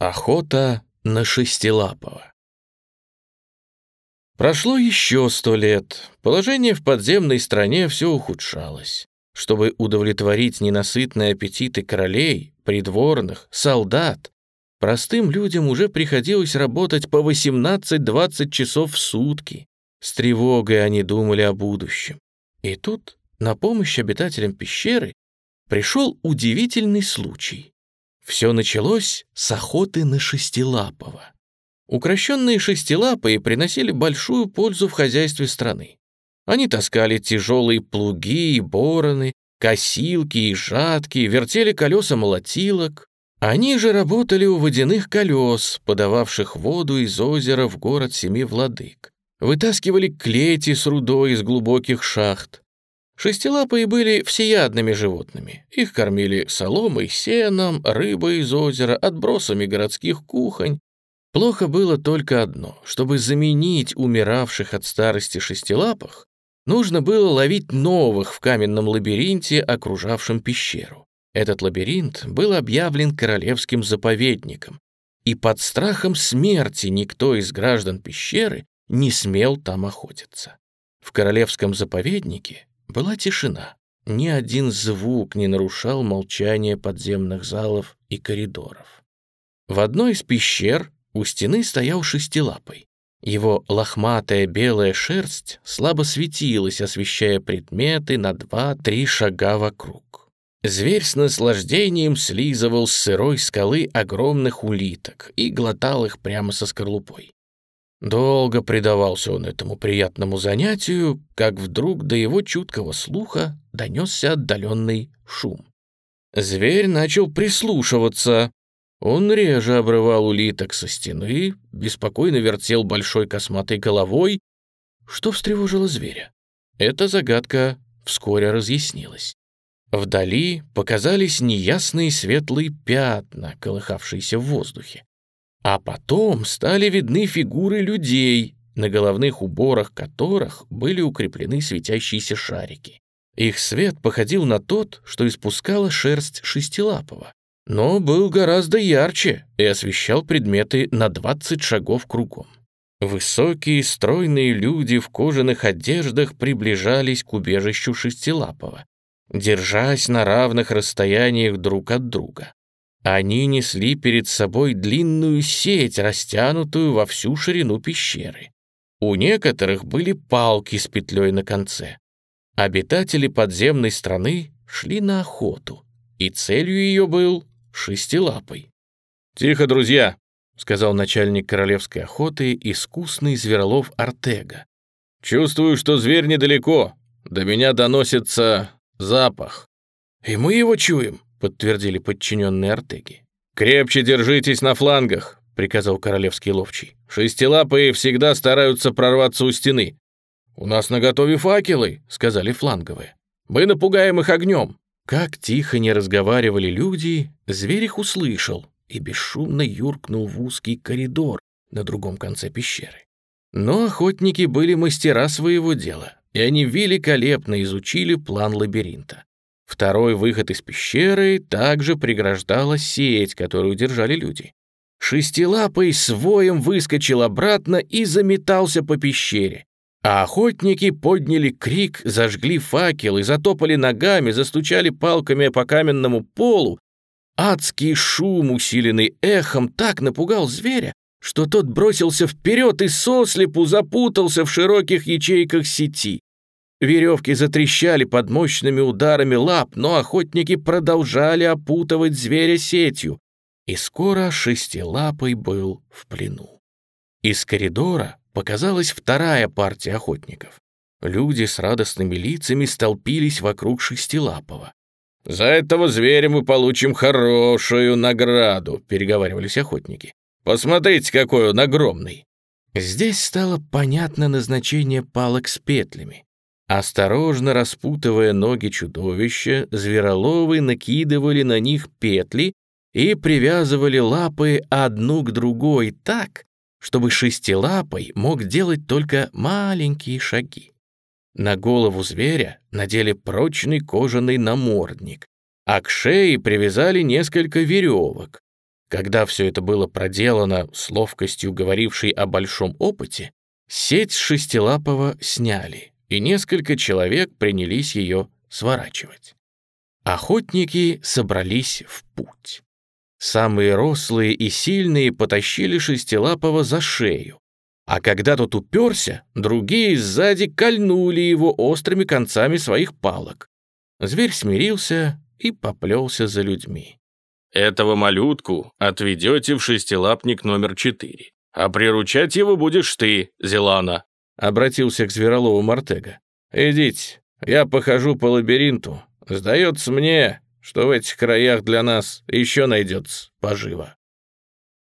Охота на шестилапого. Прошло еще сто лет. Положение в подземной стране все ухудшалось. Чтобы удовлетворить ненасытные аппетиты королей, придворных, солдат, простым людям уже приходилось работать по 18-20 часов в сутки. С тревогой они думали о будущем. И тут на помощь обитателям пещеры пришел удивительный случай. Все началось с охоты на шестилапого. Укращенные шестилапые приносили большую пользу в хозяйстве страны. Они таскали тяжелые плуги и бороны, косилки и жатки, вертели колеса молотилок. Они же работали у водяных колес, подававших воду из озера в город Семи Владык. Вытаскивали клети с рудой из глубоких шахт. Шестилапые были всеядными животными. Их кормили соломой, сеном, рыбой из озера, отбросами городских кухонь. Плохо было только одно. Чтобы заменить умиравших от старости шестилапых, нужно было ловить новых в каменном лабиринте, окружавшем пещеру. Этот лабиринт был объявлен королевским заповедником, и под страхом смерти никто из граждан пещеры не смел там охотиться. В королевском заповеднике была тишина. Ни один звук не нарушал молчание подземных залов и коридоров. В одной из пещер у стены стоял шестилапый. Его лохматая белая шерсть слабо светилась, освещая предметы на два-три шага вокруг. Зверь с наслаждением слизывал с сырой скалы огромных улиток и глотал их прямо со скорлупой. Долго предавался он этому приятному занятию, как вдруг до его чуткого слуха донесся отдаленный шум. Зверь начал прислушиваться. Он реже обрывал улиток со стены, беспокойно вертел большой косматой головой. Что встревожило зверя? Эта загадка вскоре разъяснилась. Вдали показались неясные светлые пятна, колыхавшиеся в воздухе. А потом стали видны фигуры людей, на головных уборах которых были укреплены светящиеся шарики. Их свет походил на тот, что испускала шерсть шестилапого, но был гораздо ярче и освещал предметы на 20 шагов кругом. Высокие, стройные люди в кожаных одеждах приближались к убежищу шестилапого, держась на равных расстояниях друг от друга. Они несли перед собой длинную сеть, растянутую во всю ширину пещеры. У некоторых были палки с петлей на конце. Обитатели подземной страны шли на охоту, и целью ее был шестилапый. «Тихо, друзья!» — сказал начальник королевской охоты, искусный зверолов Артега. «Чувствую, что зверь недалеко. До меня доносится запах. И мы его чуем», — подтвердили подчиненные Артеги. «Крепче держитесь на флангах», — приказал королевский ловчий. «Шестилапые всегда стараются прорваться у стены». «У нас наготове факелы», — сказали фланговые. «Мы напугаем их огнем». Как тихо не разговаривали люди, зверь их услышал и бесшумно юркнул в узкий коридор на другом конце пещеры. Но охотники были мастера своего дела, и они великолепно изучили план лабиринта. Второй выход из пещеры также преграждала сеть, которую держали люди. Шестилапый своем выскочил обратно и заметался по пещере. А охотники подняли крик, зажгли факелы, затопали ногами, застучали палками по каменному полу. Адский шум, усиленный эхом, так напугал зверя, что тот бросился вперед и сослепу запутался в широких ячейках сети. Веревки затрещали под мощными ударами лап, но охотники продолжали опутывать зверя сетью, и скоро шестилапый был в плену. Из коридора показалась вторая партия охотников. Люди с радостными лицами столпились вокруг шестилапого. «За этого зверя мы получим хорошую награду», — переговаривались охотники. «Посмотрите, какой он огромный!» Здесь стало понятно назначение палок с петлями. Осторожно распутывая ноги чудовища, звероловы накидывали на них петли и привязывали лапы одну к другой так, чтобы шестилапой мог делать только маленькие шаги. На голову зверя надели прочный кожаный намордник, а к шее привязали несколько веревок. Когда все это было проделано с ловкостью, говорившей о большом опыте, сеть шестилапого сняли, и несколько человек принялись ее сворачивать. Охотники собрались в путь. Самые рослые и сильные потащили шестилапого за шею, а когда тот уперся, другие сзади кольнули его острыми концами своих палок. Зверь смирился и поплелся за людьми. «Этого малютку отведете в шестилапник номер четыре, а приручать его будешь ты, Зелана», обратился к Зверолову Мартега. «Идите, я похожу по лабиринту. Сдается мне, что в этих краях для нас еще найдется поживо».